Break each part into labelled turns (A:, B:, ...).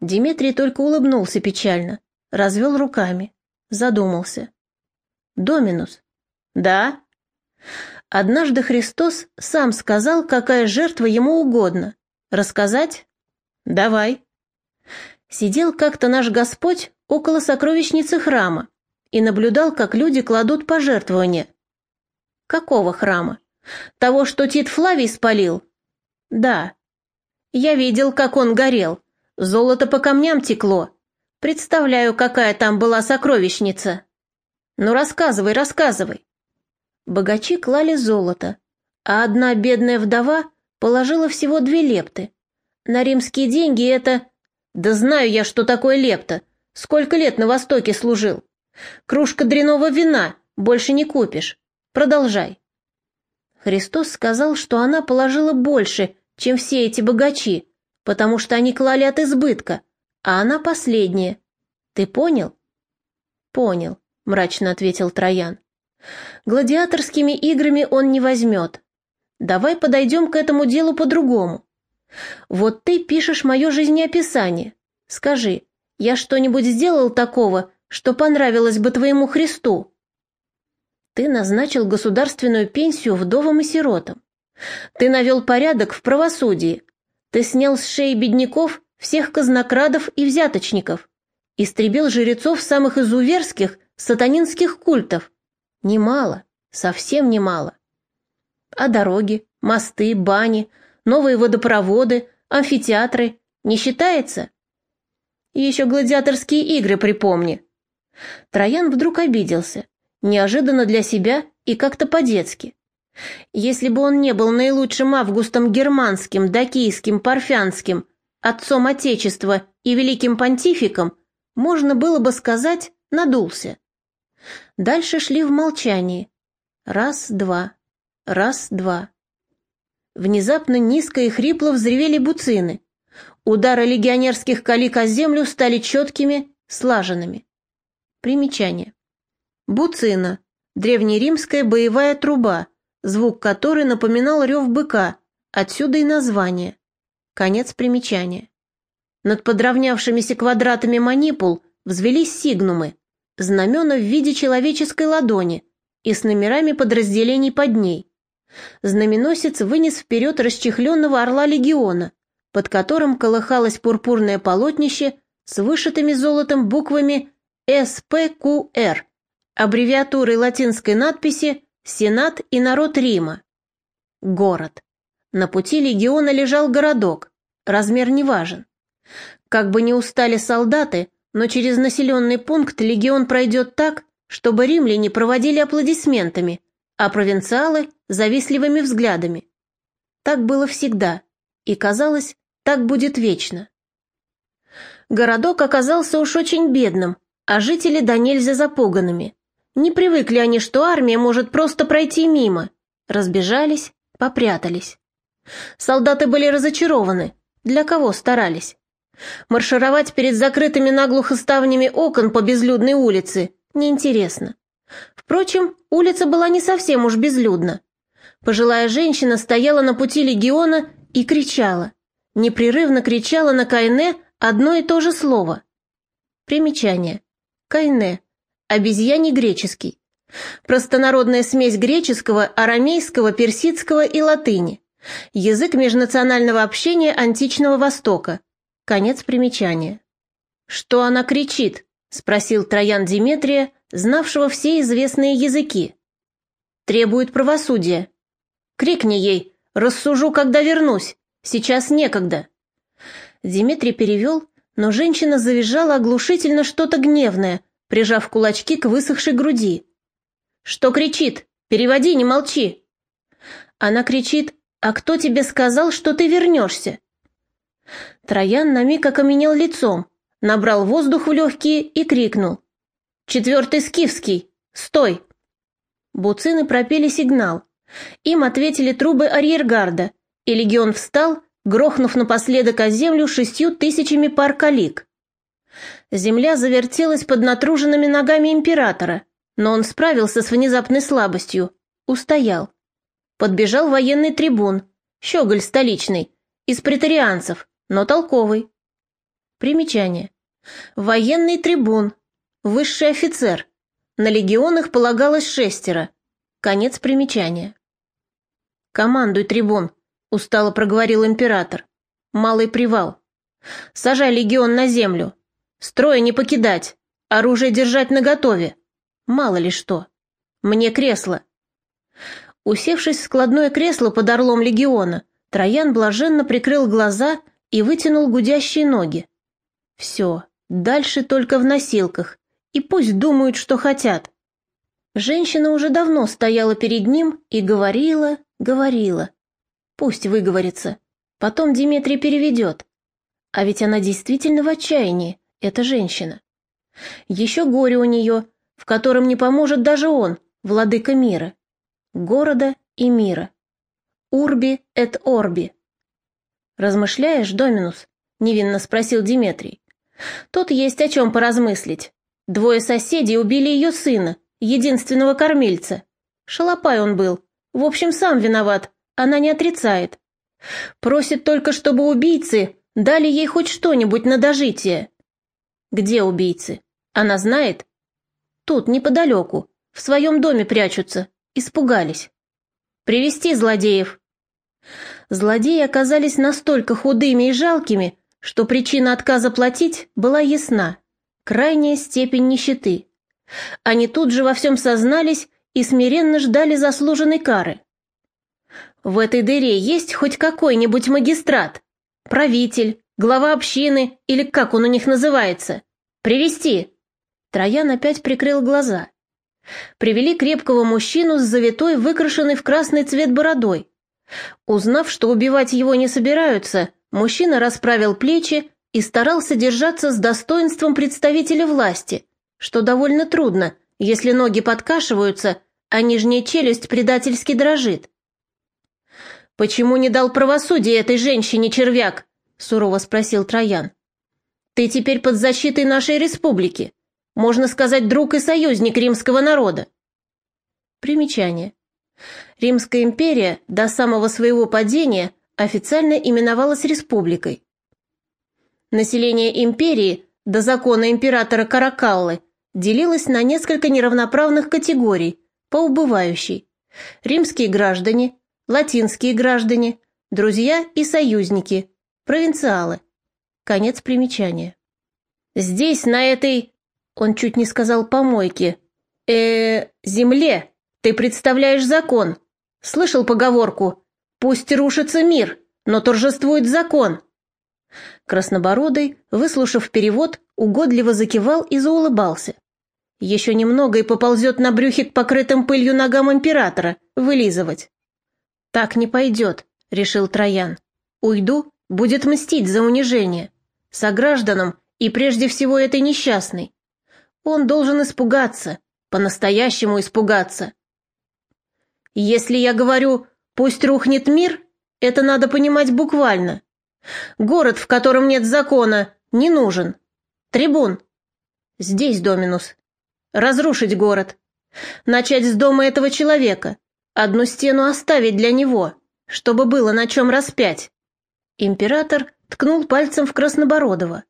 A: Дмитрий только улыбнулся печально, развел руками, задумался. «Доминус». «Да?» Однажды Христос сам сказал, какая жертва ему угодно. Рассказать? Давай. Сидел как-то наш Господь около сокровищницы храма и наблюдал, как люди кладут пожертвования. Какого храма? Того, что Тит Флавий спалил? Да. Я видел, как он горел. Золото по камням текло. Представляю, какая там была сокровищница. Ну, рассказывай, рассказывай. Богачи клали золото, а одна бедная вдова положила всего две лепты. На римские деньги это... Да знаю я, что такое лепта. Сколько лет на Востоке служил. Кружка дряного вина, больше не купишь. Продолжай. Христос сказал, что она положила больше, чем все эти богачи, потому что они клали от избытка, а она последняя. Ты понял? Понял, мрачно ответил Троян. Гладиаторскими играми он не возьмет. Давай подойдем к этому делу по-другому. Вот ты пишешь мое жизнеописание. Скажи, я что-нибудь сделал такого, что понравилось бы твоему Христу? Ты назначил государственную пенсию вдовам и сиротам. Ты навел порядок в правосудии. Ты снял с шеи бедняков всех казнокрадов и взяточников. Истребил жрецов самых изуверских сатанинских культов. Немало, совсем немало. А дороги, мосты, бани, новые водопроводы, амфитеатры не считается? И еще гладиаторские игры припомни. Троян вдруг обиделся, неожиданно для себя и как-то по-детски. Если бы он не был наилучшим августом германским, дакийским, парфянским, отцом Отечества и великим понтификом, можно было бы сказать, надулся. Дальше шли в молчании. Раз-два, раз-два. Внезапно низко и хрипло взревели буцины. Удары легионерских калик о землю стали четкими, слаженными. Примечание. Буцина – древнеримская боевая труба, звук которой напоминал рев быка, отсюда и название. Конец примечания. Над подравнявшимися квадратами манипул взвелись сигнумы, знамена в виде человеческой ладони и с номерами подразделений под ней. Знаменосец вынес вперед расчехленного орла легиона, под которым колыхалось пурпурное полотнище с вышитыми золотом буквами СПQР, аббревиатурой латинской надписи «Сенат и народ Рима». Город. На пути легиона лежал городок, размер не важен. Как бы не устали солдаты, но через населенный пункт легион пройдет так, чтобы римляне проводили аплодисментами, а провинциалы – завистливыми взглядами. Так было всегда, и казалось, так будет вечно. Городок оказался уж очень бедным, а жители до нельзя запуганными. Не привыкли они, что армия может просто пройти мимо. Разбежались, попрятались. Солдаты были разочарованы. Для кого старались? Маршировать перед закрытыми наглухо ставнями окон по безлюдной улице неинтересно. Впрочем, улица была не совсем уж безлюдна. Пожилая женщина стояла на пути легиона и кричала. Непрерывно кричала на Кайне одно и то же слово. Примечание. Кайне. Обезьяний греческий. Простонародная смесь греческого, арамейского, персидского и латыни. Язык межнационального общения античного Востока. Конец примечания. «Что она кричит?» — спросил Троян Диметрия, знавшего все известные языки. «Требует правосудия. Крикни ей, рассужу, когда вернусь, сейчас некогда». Дмитрий перевел, но женщина завизжала оглушительно что-то гневное, прижав кулачки к высохшей груди. «Что кричит? Переводи, не молчи!» Она кричит, «А кто тебе сказал, что ты вернешься?» Троян на миг окаменел лицом, набрал воздух в легкие и крикнул. «Четвертый скифский! Стой!» Буцины пропели сигнал. Им ответили трубы арьергарда, и легион встал, грохнув напоследок о землю шестью тысячами пар калик. Земля завертелась под натруженными ногами императора, но он справился с внезапной слабостью, устоял. Подбежал военный трибун, щеголь столичный, из претарианцев, но толковый. Примечание. Военный трибун. Высший офицер. На легионах полагалось шестеро. Конец примечания. «Командуй, трибун», — устало проговорил император. «Малый привал. Сажай легион на землю. Строя не покидать. Оружие держать наготове. Мало ли что. Мне кресло». Усевшись в складное кресло под орлом легиона, Троян блаженно прикрыл глаза и вытянул гудящие ноги. Все, дальше только в носилках, и пусть думают, что хотят. Женщина уже давно стояла перед ним и говорила, говорила. Пусть выговорится. Потом Дмитрий переведет. А ведь она действительно в отчаянии, эта женщина. Еще горе у нее, в котором не поможет даже он, владыка мира. Города и мира. Урби эт орби. «Размышляешь, Доминус?» — невинно спросил Диметрий. «Тут есть о чем поразмыслить. Двое соседей убили ее сына, единственного кормильца. Шалопай он был. В общем, сам виноват. Она не отрицает. Просит только, чтобы убийцы дали ей хоть что-нибудь на дожитие. Где убийцы? Она знает? Тут, неподалеку. В своем доме прячутся. Испугались. Привести злодеев. Злодеи оказались настолько худыми и жалкими, что причина отказа платить была ясна крайняя степень нищеты. Они тут же во всем сознались и смиренно ждали заслуженной кары. В этой дыре есть хоть какой-нибудь магистрат, правитель, глава общины или как он у них называется? Привести. Троян опять прикрыл глаза. Привели крепкого мужчину с завитой, выкрашенной в красный цвет бородой. Узнав, что убивать его не собираются, мужчина расправил плечи и старался держаться с достоинством представителя власти, что довольно трудно, если ноги подкашиваются, а нижняя челюсть предательски дрожит. «Почему не дал правосудия этой женщине, червяк?» — сурово спросил Троян. «Ты теперь под защитой нашей республики. Можно сказать, друг и союзник римского народа». Примечание. Римская империя до самого своего падения официально именовалась республикой. Население империи до закона императора Каракаллы делилось на несколько неравноправных категорий по убывающей. Римские граждане, латинские граждане, друзья и союзники, провинциалы. Конец примечания. Здесь, на этой, он чуть не сказал помойке, э, земле, ты представляешь закон. Слышал поговорку «Пусть рушится мир, но торжествует закон». Краснобородый, выслушав перевод, угодливо закивал и заулыбался. Еще немного и поползет на брюхе к покрытым пылью ногам императора, вылизывать. «Так не пойдет», — решил Троян. «Уйду, будет мстить за унижение. Согражданам и прежде всего этой несчастной. Он должен испугаться, по-настоящему испугаться. Если я говорю «пусть рухнет мир», это надо понимать буквально. Город, в котором нет закона, не нужен. Трибун. Здесь, Доминус. Разрушить город. Начать с дома этого человека. Одну стену оставить для него, чтобы было на чем распять. Император ткнул пальцем в Краснобородова.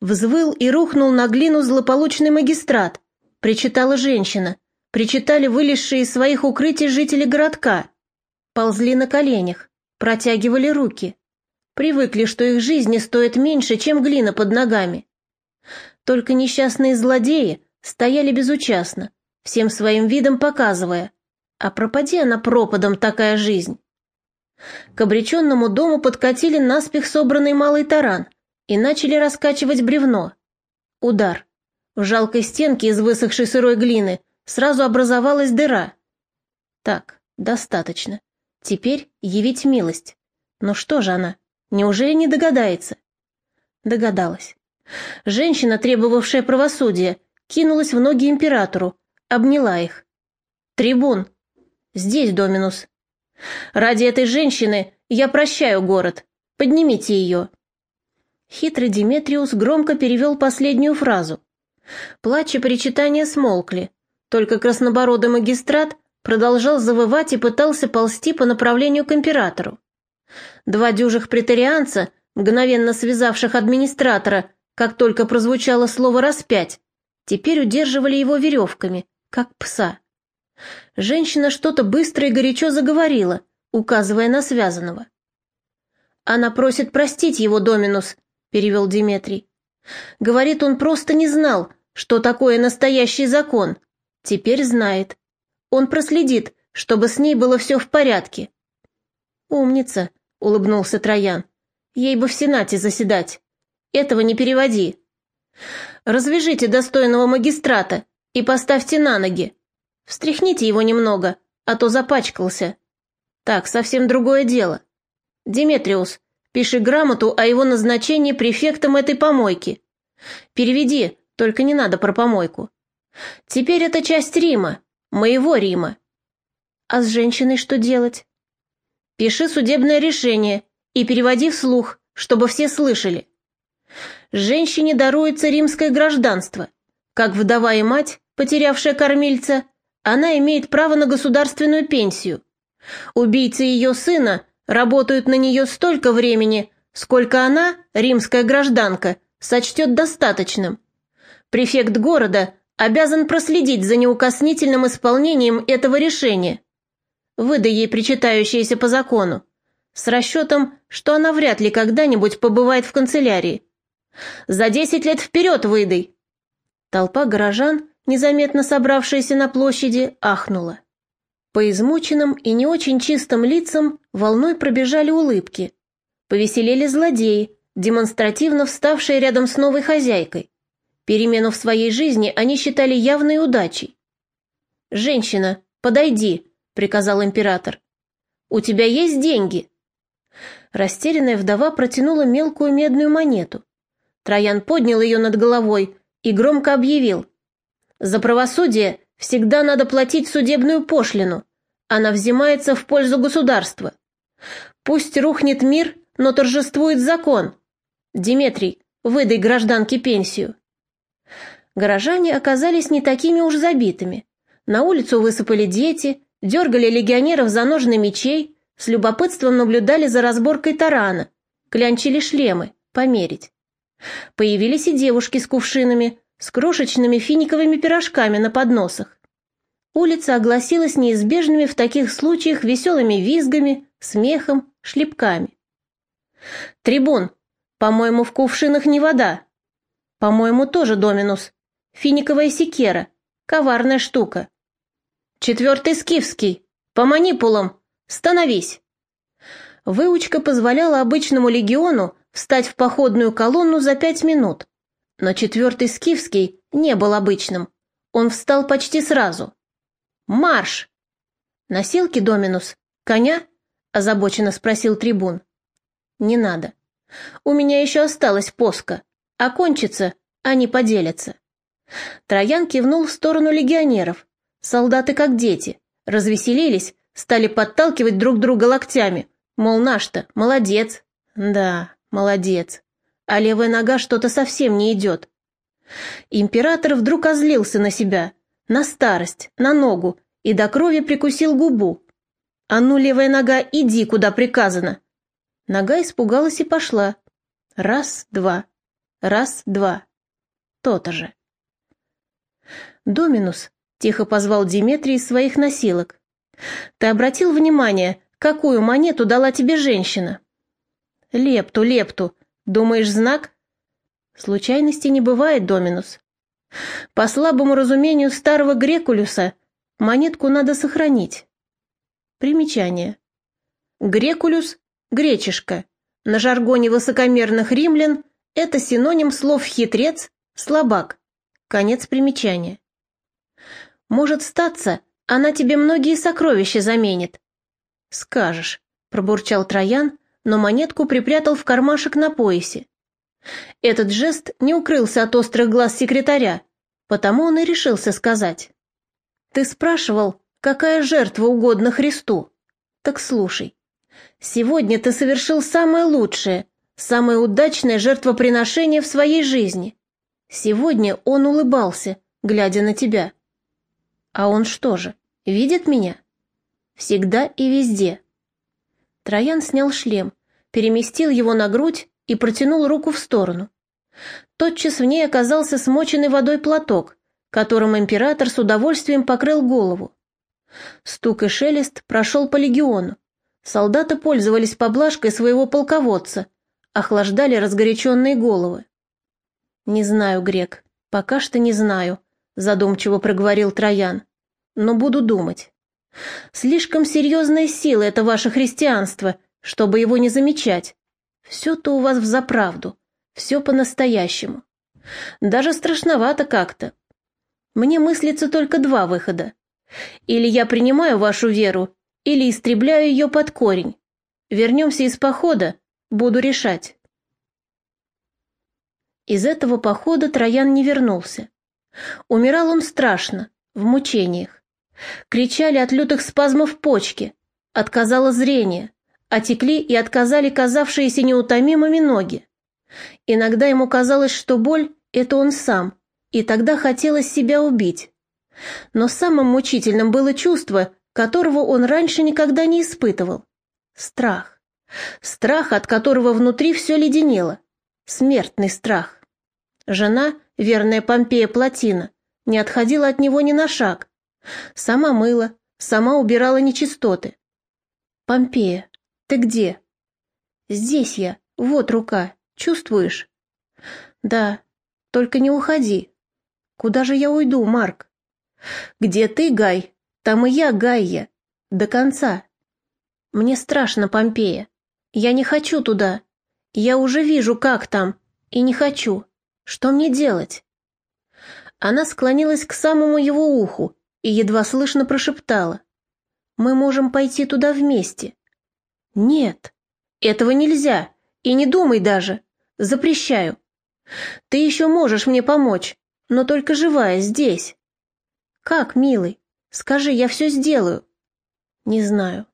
A: Взвыл и рухнул на глину злополучный магистрат. Причитала женщина. Причитали вылезшие из своих укрытий жители городка. Ползли на коленях, протягивали руки. Привыкли, что их жизни стоят меньше, чем глина под ногами. Только несчастные злодеи стояли безучастно, всем своим видом показывая, а пропади она пропадом такая жизнь. К обреченному дому подкатили наспех собранный малый таран и начали раскачивать бревно. Удар. В жалкой стенке из высохшей сырой глины сразу образовалась дыра. Так, достаточно. Теперь явить милость. Но что же она? Неужели не догадается? Догадалась. Женщина, требовавшая правосудия, кинулась в ноги императору, обняла их. «Трибун! Здесь, Доминус! Ради этой женщины я прощаю город. Поднимите ее!» Хитрый Диметриус громко перевел последнюю фразу. Плач и причитания смолкли, только краснобородый магистрат продолжал завывать и пытался ползти по направлению к императору. Два дюжих претарианца, мгновенно связавших администратора как только прозвучало слово «распять», теперь удерживали его веревками, как пса. Женщина что-то быстро и горячо заговорила, указывая на связанного. «Она просит простить его, Доминус», — перевел Диметрий. «Говорит, он просто не знал, что такое настоящий закон. Теперь знает. Он проследит, чтобы с ней было все в порядке». «Умница», — улыбнулся Троян. «Ей бы в Сенате заседать. Этого не переводи. Развяжите достойного магистрата и поставьте на ноги. Встряхните его немного, а то запачкался. Так, совсем другое дело. Диметриус, пиши грамоту о его назначении префектом этой помойки. Переведи, только не надо про помойку. Теперь это часть Рима, моего Рима. А с женщиной что делать? Пиши судебное решение и переводи вслух, чтобы все слышали. Женщине даруется римское гражданство. Как вдова и мать, потерявшая кормильца, она имеет право на государственную пенсию. Убийцы ее сына работают на нее столько времени, сколько она, римская гражданка, сочтет достаточным. Префект города обязан проследить за неукоснительным исполнением этого решения. Выдай ей причитающееся по закону, с расчетом, что она вряд ли когда-нибудь побывает в канцелярии. За десять лет вперед выдай!» Толпа горожан, незаметно собравшаяся на площади, ахнула. По измученным и не очень чистым лицам волной пробежали улыбки. Повеселели злодеи, демонстративно вставшие рядом с новой хозяйкой. Перемену в своей жизни они считали явной удачей. «Женщина, подойди», — приказал император. «У тебя есть деньги?» Растерянная вдова протянула мелкую медную монету. Троян поднял ее над головой и громко объявил. «За правосудие всегда надо платить судебную пошлину. Она взимается в пользу государства. Пусть рухнет мир, но торжествует закон. Диметрий, выдай гражданке пенсию». Горожане оказались не такими уж забитыми. На улицу высыпали дети, дергали легионеров за ножны мечей, с любопытством наблюдали за разборкой тарана, клянчили шлемы, померить. Появились и девушки с кувшинами, с крошечными финиковыми пирожками на подносах. Улица огласилась неизбежными в таких случаях веселыми визгами, смехом, шлепками. «Трибун, по-моему, в кувшинах не вода. По-моему, тоже доминус. Финиковая секера. Коварная штука. Четвертый скифский. По манипулам. Становись!» Выучка позволяла обычному легиону встать в походную колонну за пять минут. Но четвертый скифский не был обычным. Он встал почти сразу. «Марш!» «Носилки, Доминус? Коня?» – озабоченно спросил трибун. «Не надо. У меня еще осталась поска. А кончится, они поделятся». Троян кивнул в сторону легионеров. Солдаты как дети. Развеселились, стали подталкивать друг друга локтями. Мол, наш-то, молодец. Да, Молодец. А левая нога что-то совсем не идет. Император вдруг озлился на себя, на старость, на ногу, и до крови прикусил губу. «А ну, левая нога, иди, куда приказано!» Нога испугалась и пошла. Раз, два. Раз, два. То-то же. «Доминус», — тихо позвал Диметрий из своих носилок. «Ты обратил внимание, какую монету дала тебе женщина?» Лепту, лепту. Думаешь, знак? Случайности не бывает, Доминус. По слабому разумению старого Грекулюса монетку надо сохранить. Примечание. Грекулюс – гречишка. На жаргоне высокомерных римлян это синоним слов «хитрец», «слабак». Конец примечания. Может статься, она тебе многие сокровища заменит. Скажешь, пробурчал Троян, но монетку припрятал в кармашек на поясе. Этот жест не укрылся от острых глаз секретаря, потому он и решился сказать. «Ты спрашивал, какая жертва угодна Христу? Так слушай. Сегодня ты совершил самое лучшее, самое удачное жертвоприношение в своей жизни. Сегодня он улыбался, глядя на тебя. А он что же, видит меня? Всегда и везде. Троян снял шлем, переместил его на грудь и протянул руку в сторону. Тотчас в ней оказался смоченный водой платок, которым император с удовольствием покрыл голову. Стук и шелест прошел по легиону. Солдаты пользовались поблажкой своего полководца, охлаждали разгоряченные головы. «Не знаю, Грек, пока что не знаю», — задумчиво проговорил Троян, — «но буду думать. Слишком серьезная сила это ваше христианство, чтобы его не замечать. Все-то у вас взаправду, все по-настоящему. Даже страшновато как-то. Мне мыслится только два выхода. Или я принимаю вашу веру, или истребляю ее под корень. Вернемся из похода, буду решать. Из этого похода Троян не вернулся. Умирал он страшно, в мучениях. Кричали от лютых спазмов почки, отказало зрение, отекли и отказали казавшиеся неутомимыми ноги. Иногда ему казалось, что боль — это он сам, и тогда хотелось себя убить. Но самым мучительным было чувство, которого он раньше никогда не испытывал. Страх. Страх, от которого внутри все леденело. Смертный страх. Жена, верная Помпея Платина, не отходила от него ни на шаг. Сама мыла, сама убирала нечистоты. «Помпея, ты где?» «Здесь я, вот рука, чувствуешь?» «Да, только не уходи». «Куда же я уйду, Марк?» «Где ты, Гай, там и я, Гайя. До конца». «Мне страшно, Помпея. Я не хочу туда. Я уже вижу, как там, и не хочу. Что мне делать?» Она склонилась к самому его уху и едва слышно прошептала. «Мы можем пойти туда вместе». «Нет, этого нельзя, и не думай даже. Запрещаю. Ты еще можешь мне помочь, но только живая здесь». «Как, милый? Скажи, я все сделаю». «Не знаю».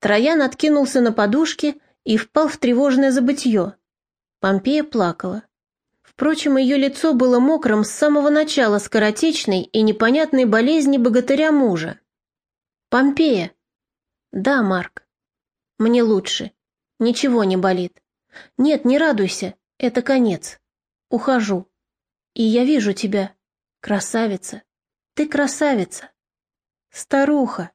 A: Троян откинулся на подушке и впал в тревожное забытье. Помпея плакала. Впрочем, ее лицо было мокрым с самого начала скоротечной и непонятной болезни богатыря мужа. «Помпея!» «Да, Марк. Мне лучше. Ничего не болит. Нет, не радуйся, это конец. Ухожу. И я вижу тебя. Красавица. Ты красавица. Старуха.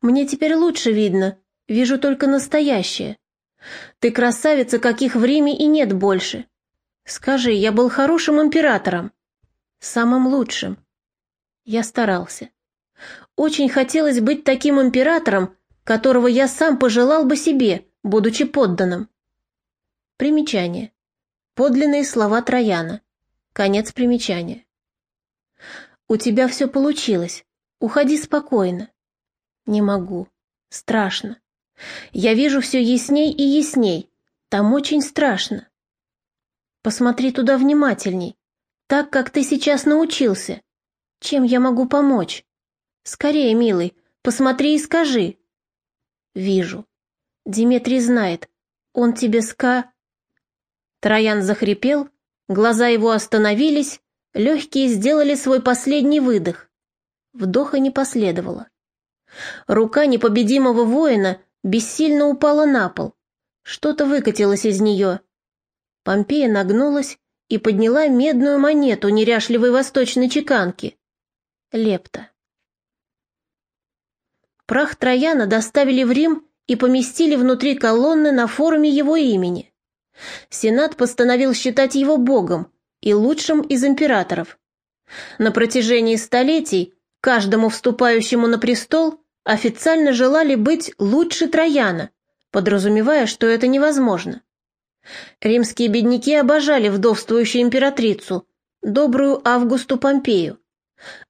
A: Мне теперь лучше видно. Вижу только настоящее. Ты красавица, каких в Риме и нет больше. Скажи, я был хорошим императором? Самым лучшим. Я старался. Очень хотелось быть таким императором, которого я сам пожелал бы себе, будучи подданным. Примечание. Подлинные слова Трояна. Конец примечания. У тебя все получилось. Уходи спокойно. Не могу. Страшно. Я вижу все ясней и ясней. Там очень страшно. Посмотри туда внимательней. Так, как ты сейчас научился. Чем я могу помочь? Скорее, милый, посмотри и скажи. Вижу. Диметрий знает. Он тебе ска... Троян захрипел, глаза его остановились, легкие сделали свой последний выдох. Вдоха не последовало. Рука непобедимого воина бессильно упала на пол. Что-то выкатилось из нее. Помпея нагнулась и подняла медную монету неряшливой восточной чеканки. Лепта. Прах Трояна доставили в Рим и поместили внутри колонны на форуме его имени. Сенат постановил считать его богом и лучшим из императоров. На протяжении столетий каждому вступающему на престол официально желали быть лучше Трояна, подразумевая, что это невозможно. Римские бедняки обожали вдовствующую императрицу, добрую Августу Помпею.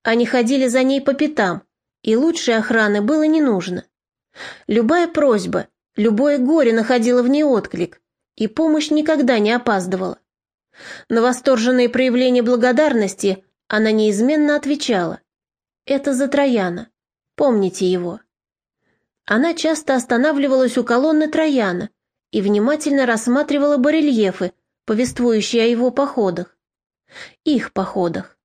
A: Они ходили за ней по пятам, и лучшей охраны было не нужно. Любая просьба, любое горе находило в ней отклик, и помощь никогда не опаздывала. На восторженные проявления благодарности она неизменно отвечала. «Это за Трояна. Помните его». Она часто останавливалась у колонны Трояна, и внимательно рассматривала барельефы, повествующие о его походах. Их походах.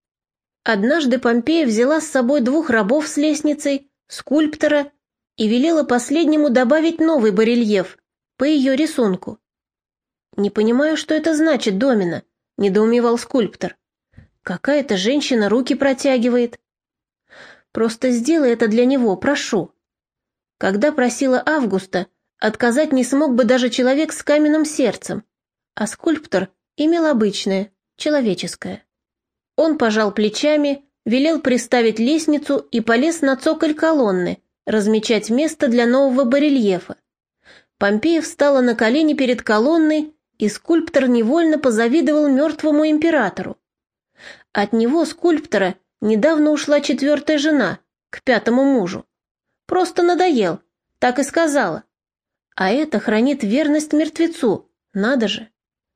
A: Однажды Помпея взяла с собой двух рабов с лестницей, скульптора и велела последнему добавить новый барельеф по ее рисунку. Не понимаю, что это значит, Домина, недоумевал скульптор. Какая-то женщина руки протягивает. Просто сделай это для него, прошу. Когда просила Августа, отказать не смог бы даже человек с каменным сердцем, а скульптор имел обычное, человеческое. Он пожал плечами, велел приставить лестницу и полез на цоколь колонны, размечать место для нового барельефа. Помпея встала на колени перед колонной, и скульптор невольно позавидовал мертвому императору. От него, скульптора, недавно ушла четвертая жена, к пятому мужу. Просто надоел, так и сказала. А это хранит верность мертвецу, надо же.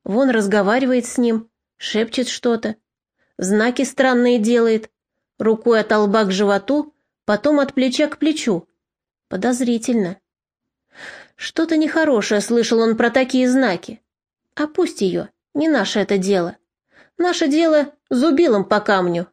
A: Вон разговаривает с ним, шепчет что-то. Знаки странные делает. Рукой от лба к животу, потом от плеча к плечу. Подозрительно. Что-то нехорошее слышал он про такие знаки. А ее, не наше это дело. Наше дело зубилом по камню,